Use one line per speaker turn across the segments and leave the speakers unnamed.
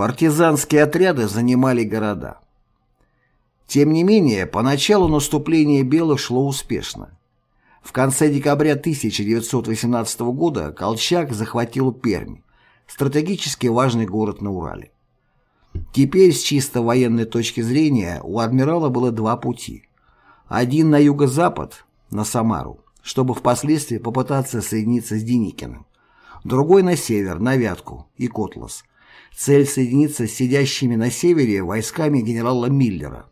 Партизанские отряды занимали города. Тем не менее, поначалу наступление белых шло успешно. В конце декабря 1918 года Колчак захватил Пермь, стратегически важный город на Урале. Теперь с чисто военной точки зрения у адмирала было два пути. Один на юго-запад, на Самару, чтобы впоследствии попытаться соединиться с Деникиным. Другой на север, на Вятку и Котлас. Цель соединиться с сидящими на севере войсками генерала Миллера.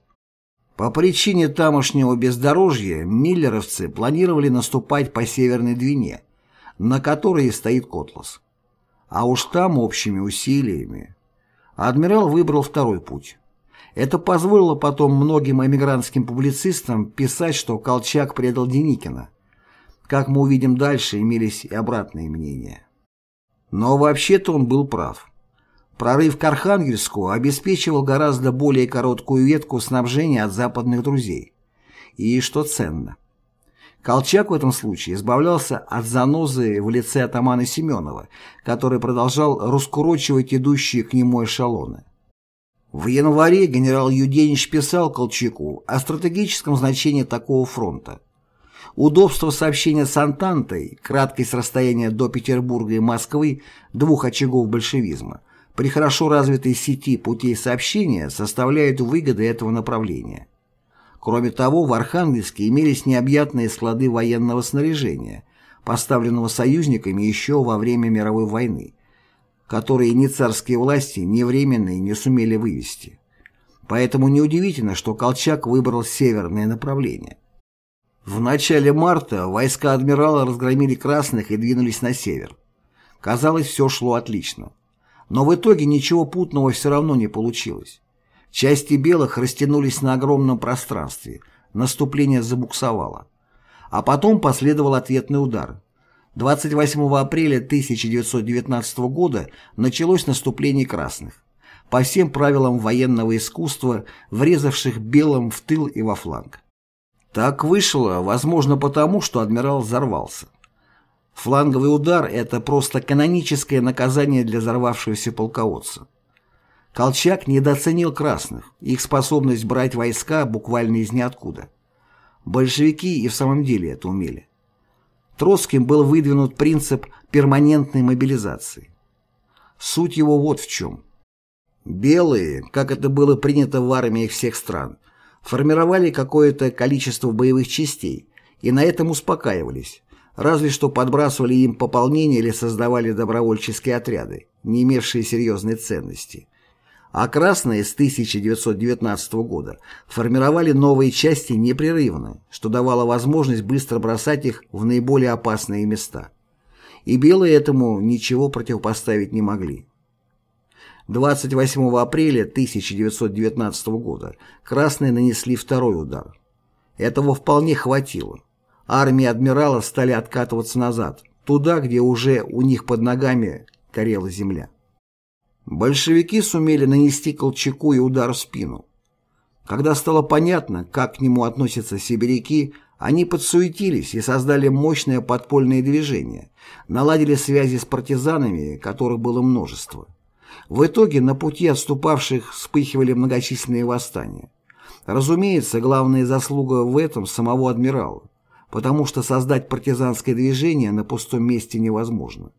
По причине тамошнего бездорожья миллеровцы планировали наступать по Северной Двине, на которой стоит Котлас. А уж там общими усилиями. Адмирал выбрал второй путь. Это позволило потом многим эмигрантским публицистам писать, что Колчак предал Деникина. Как мы увидим дальше, имелись и обратные мнения. Но вообще-то он был прав. Прорыв к Архангельску обеспечивал гораздо более короткую ветку снабжения от западных друзей. И, что ценно, Колчак в этом случае избавлялся от занозы в лице атамана Семенова, который продолжал раскурочивать идущие к нему эшелоны. В январе генерал Юденич писал Колчаку о стратегическом значении такого фронта. Удобство сообщения с Антантой, краткость расстояния до Петербурга и Москвы, двух очагов большевизма, при хорошо развитой сети путей сообщения составляют выгоды этого направления. Кроме того, в Архангельске имелись необъятные склады военного снаряжения, поставленного союзниками еще во время мировой войны, которые ни царские власти, ни временные не сумели вывести. Поэтому неудивительно, что Колчак выбрал северное направление. В начале марта войска адмирала разгромили красных и двинулись на север. Казалось, все шло отлично. Но в итоге ничего путного все равно не получилось. Части белых растянулись на огромном пространстве, наступление забуксовало. А потом последовал ответный удар. 28 апреля 1919 года началось наступление красных, по всем правилам военного искусства, врезавших белым в тыл и во фланг. Так вышло, возможно, потому, что адмирал взорвался. Фланговый удар – это просто каноническое наказание для взорвавшегося полководца. Колчак недооценил красных, их способность брать войска буквально из ниоткуда. Большевики и в самом деле это умели. Троцким был выдвинут принцип перманентной мобилизации. Суть его вот в чем. Белые, как это было принято в армиях всех стран, формировали какое-то количество боевых частей и на этом успокаивались, разве что подбрасывали им пополнение или создавали добровольческие отряды, не имевшие серьезной ценности. А красные с 1919 года формировали новые части непрерывно, что давало возможность быстро бросать их в наиболее опасные места. И белые этому ничего противопоставить не могли. 28 апреля 1919 года красные нанесли второй удар. Этого вполне хватило армии адмирала стали откатываться назад, туда, где уже у них под ногами горела земля. Большевики сумели нанести Колчаку и удар в спину. Когда стало понятно, как к нему относятся сибиряки, они подсуетились и создали мощное подпольное движение, наладили связи с партизанами, которых было множество. В итоге на пути отступавших вспыхивали многочисленные восстания. Разумеется, главная заслуга в этом самого адмирала потому что создать партизанское движение на пустом месте невозможно.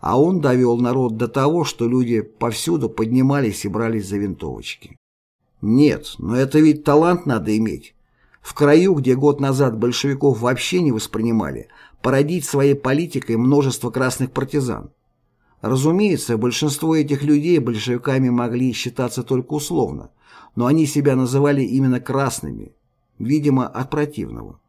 А он довел народ до того, что люди повсюду поднимались и брались за винтовочки. Нет, но это ведь талант надо иметь. В краю, где год назад большевиков вообще не воспринимали, породить своей политикой множество красных партизан. Разумеется, большинство этих людей большевиками могли считаться только условно, но они себя называли именно красными, видимо, от противного.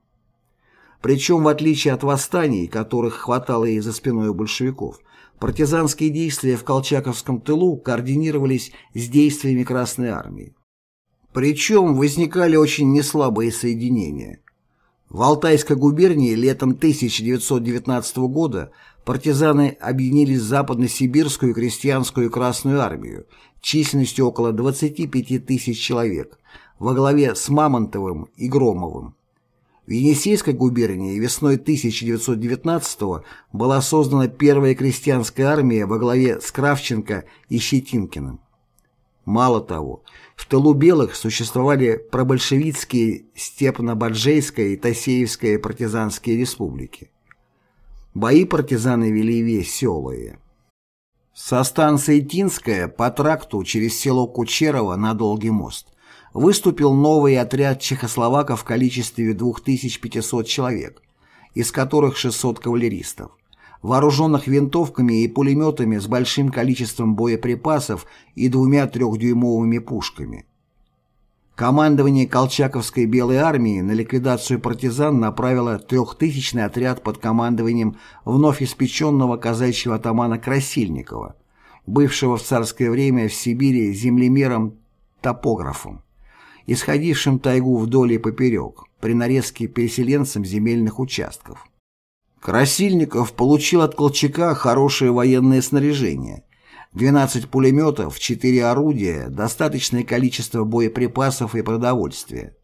Причем, в отличие от восстаний, которых хватало и за спиной у большевиков, партизанские действия в Колчаковском тылу координировались с действиями Красной Армии. Причем возникали очень неслабые соединения. В Алтайской губернии летом 1919 года партизаны объединились в Западно-Сибирскую крестьянскую Красную Армию численностью около 25 тысяч человек во главе с Мамонтовым и Громовым. В Енисейской губернии весной 1919 была создана первая крестьянская армия во главе с Кравченко и Щетинкиным. Мало того, в тылу белых существовали пробольшевистские Степно-Баджейская и Тасеевская партизанские республики. Бои партизаны вели веселые. Со станции Тинская по тракту через село Кучерово на Долгий мост выступил новый отряд чехословаков в количестве 2500 человек, из которых 600 кавалеристов вооруженных винтовками и пулеметами с большим количеством боеприпасов и двумя трехдюймовыми пушками. Командование Колчаковской Белой армии на ликвидацию партизан направило трехтысячный отряд под командованием вновь испеченного казачьего атамана Красильникова, бывшего в царское время в Сибири землемером-топографом, исходившим тайгу вдоль и поперек при нарезке переселенцам земельных участков. Красильников получил от Колчака хорошее военное снаряжение. 12 пулеметов, 4 орудия, достаточное количество боеприпасов и продовольствия.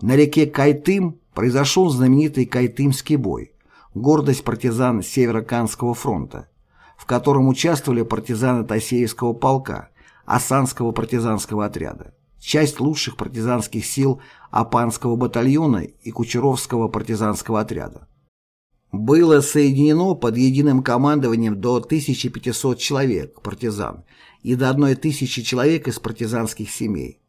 На реке Кайтым произошел знаменитый Кайтымский бой, гордость партизан Североканского фронта, в котором участвовали партизаны Тасеевского полка, Асанского партизанского отряда, часть лучших партизанских сил Апанского батальона и Кучеровского партизанского отряда было соединено под единым командованием до 1500 человек партизан и до 1000 человек из партизанских семей.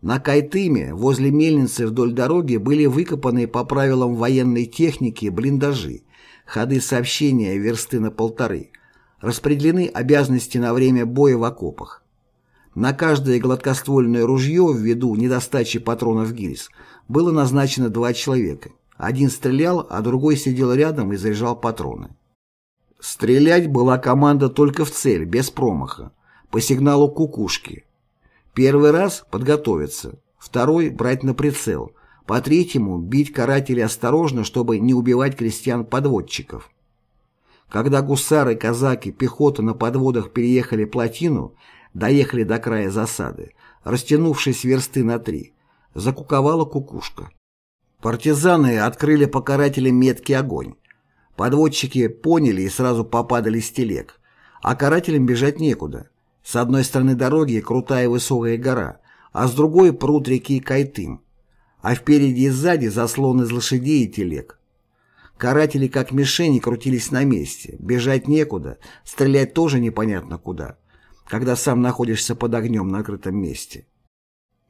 На Кайтыме, возле мельницы вдоль дороги, были выкопаны по правилам военной техники блиндажи, ходы сообщения версты на полторы, распределены обязанности на время боя в окопах. На каждое гладкоствольное ружье ввиду недостачи патронов гильз было назначено два человека. Один стрелял, а другой сидел рядом и заряжал патроны. Стрелять была команда только в цель, без промаха, по сигналу кукушки. Первый раз подготовиться, второй брать на прицел, по третьему бить карателей осторожно, чтобы не убивать крестьян-подводчиков. Когда гусары, казаки, пехота на подводах переехали плотину, доехали до края засады, растянувшись версты на три, закуковала кукушка. Партизаны открыли по карателям меткий огонь. Подводчики поняли и сразу попадали с телег. А карателям бежать некуда. С одной стороны дороги крутая высокая гора, а с другой пруд реки Кайтым. А впереди и сзади заслон из лошадей и телег. Каратели как мишени крутились на месте, бежать некуда, стрелять тоже непонятно куда, когда сам находишься под огнем на открытом месте.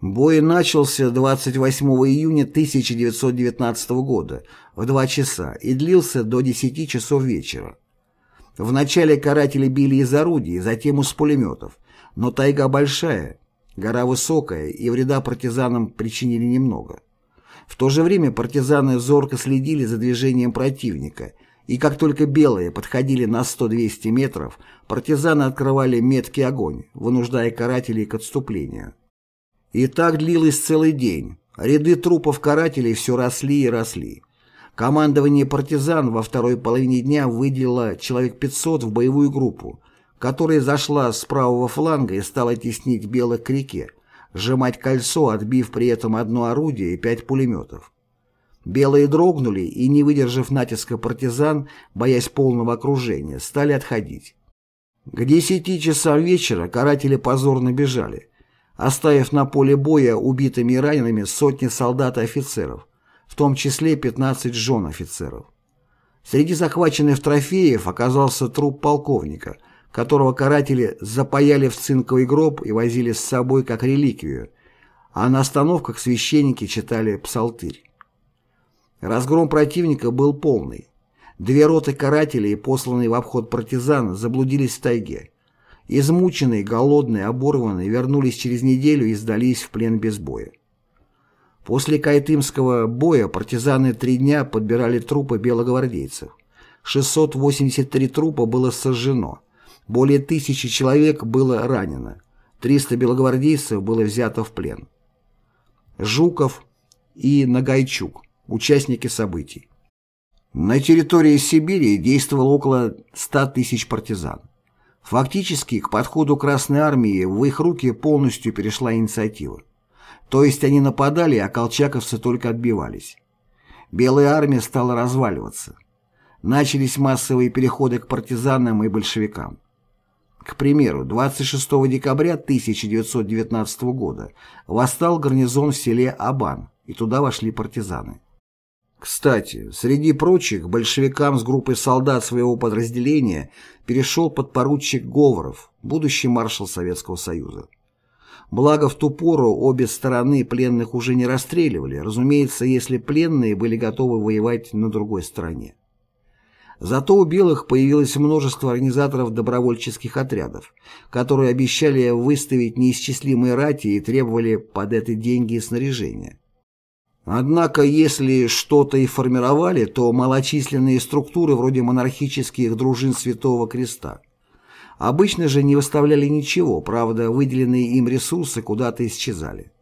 Бой начался 28 июня 1919 года в 2 часа и длился до 10 часов вечера. Вначале каратели били из орудий, затем из пулеметов, но тайга большая, гора высокая и вреда партизанам причинили немного. В то же время партизаны зорко следили за движением противника, и как только белые подходили на 100-200 метров, партизаны открывали меткий огонь, вынуждая карателей к отступлению. И так длилось целый день. Ряды трупов карателей все росли и росли. Командование партизан во второй половине дня выделило человек 500 в боевую группу, которая зашла с правого фланга и стала теснить белых к реке, сжимать кольцо, отбив при этом одно орудие и пять пулеметов. Белые дрогнули и, не выдержав натиска партизан, боясь полного окружения, стали отходить. К десяти часам вечера каратели позорно бежали оставив на поле боя убитыми и ранеными сотни солдат и офицеров, в том числе 15 жен офицеров. Среди захваченных трофеев оказался труп полковника, которого каратели запаяли в цинковый гроб и возили с собой как реликвию, а на остановках священники читали псалтырь. Разгром противника был полный. Две роты карателей, посланные в обход партизан, заблудились в тайге. Измученные, голодные, оборванные вернулись через неделю и сдались в плен без боя. После Кайтымского боя партизаны три дня подбирали трупы белогвардейцев. 683 трупа было сожжено, более тысячи человек было ранено, 300 белогвардейцев было взято в плен. Жуков и Нагайчук, участники событий. На территории Сибири действовало около 100 тысяч партизан. Фактически, к подходу Красной Армии в их руки полностью перешла инициатива. То есть они нападали, а колчаковцы только отбивались. Белая армия стала разваливаться. Начались массовые переходы к партизанам и большевикам. К примеру, 26 декабря 1919 года восстал гарнизон в селе Абан, и туда вошли партизаны. Кстати, среди прочих, большевикам с группой солдат своего подразделения перешел подпоручик Говоров, будущий маршал Советского Союза. Благо в ту пору обе стороны пленных уже не расстреливали, разумеется, если пленные были готовы воевать на другой стороне. Зато у белых появилось множество организаторов добровольческих отрядов, которые обещали выставить неисчислимые рати и требовали под это деньги и снаряжение. Однако, если что-то и формировали, то малочисленные структуры вроде монархических дружин Святого Креста. Обычно же не выставляли ничего, правда, выделенные им ресурсы куда-то исчезали.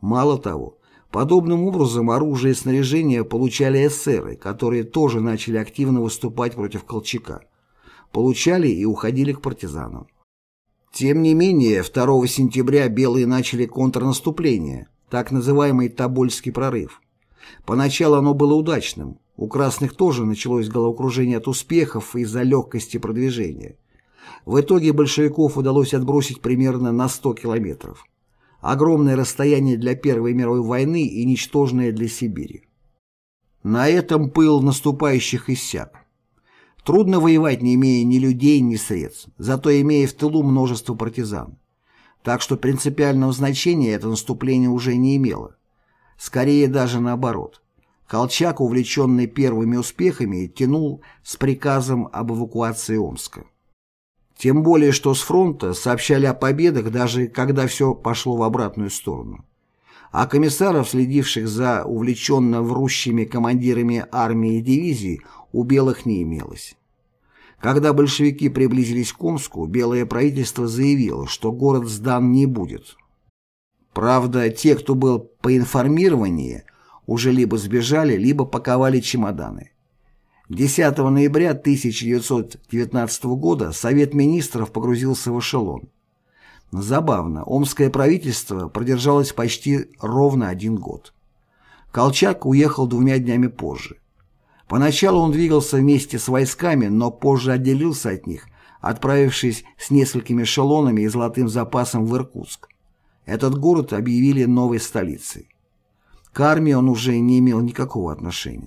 Мало того, подобным образом оружие и снаряжение получали эсеры, которые тоже начали активно выступать против Колчака. Получали и уходили к партизанам. Тем не менее, 2 сентября белые начали контрнаступление – так называемый Тобольский прорыв. Поначалу оно было удачным, у красных тоже началось головокружение от успехов из-за легкости продвижения. В итоге большевиков удалось отбросить примерно на 100 километров. Огромное расстояние для Первой мировой войны и ничтожное для Сибири. На этом пыл наступающих иссяк. Трудно воевать, не имея ни людей, ни средств, зато имея в тылу множество партизан так что принципиального значения это наступление уже не имело. Скорее даже наоборот. Колчак, увлеченный первыми успехами, тянул с приказом об эвакуации Омска. Тем более, что с фронта сообщали о победах, даже когда все пошло в обратную сторону. А комиссаров, следивших за увлеченно врущими командирами армии и дивизий, у белых не имелось. Когда большевики приблизились к Омску, белое правительство заявило, что город сдан не будет. Правда, те, кто был поинформированнее, уже либо сбежали, либо паковали чемоданы. 10 ноября 1919 года Совет министров погрузился в эшелон. Забавно, омское правительство продержалось почти ровно один год. Колчак уехал двумя днями позже. Поначалу он двигался вместе с войсками, но позже отделился от них, отправившись с несколькими эшелонами и золотым запасом в Иркутск. Этот город объявили новой столицей. К армии он уже не имел никакого отношения.